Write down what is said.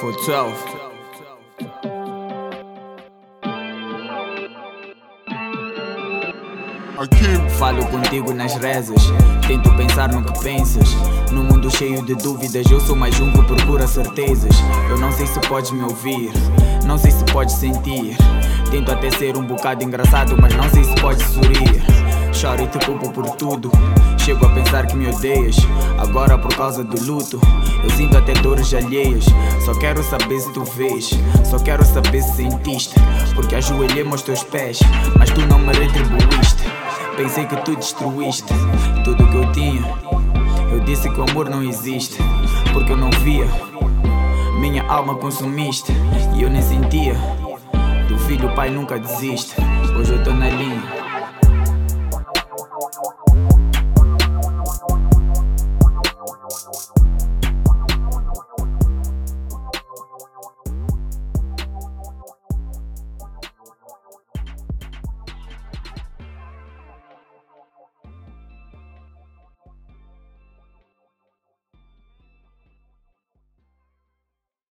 For 12. Falo contigo nas rezas, tento pensar no que pensas. No mundo cheio de dúvidas, eu sou mais um que procura certezas. Eu não sei se podes me ouvir, não sei se podes sentir. Tento até ser um bocado engraçado, mas não sei se podes sorrir. Choro e te culpo por tudo. Chego a pensar que me odeias. Agora por causa do luto, eu sinto até dores alheias. Só quero saber se tu vês, só quero saber se sentiste. Porque ajoelhei aos teus pés, mas tu não me retribuíste. Pensei que tu destruíste tudo que eu tinha. Eu disse que o amor não existe, porque eu não via. Minha alma consumiste e eu nem sentia. Do filho o pai nunca desiste. Hoje eu tô na linha.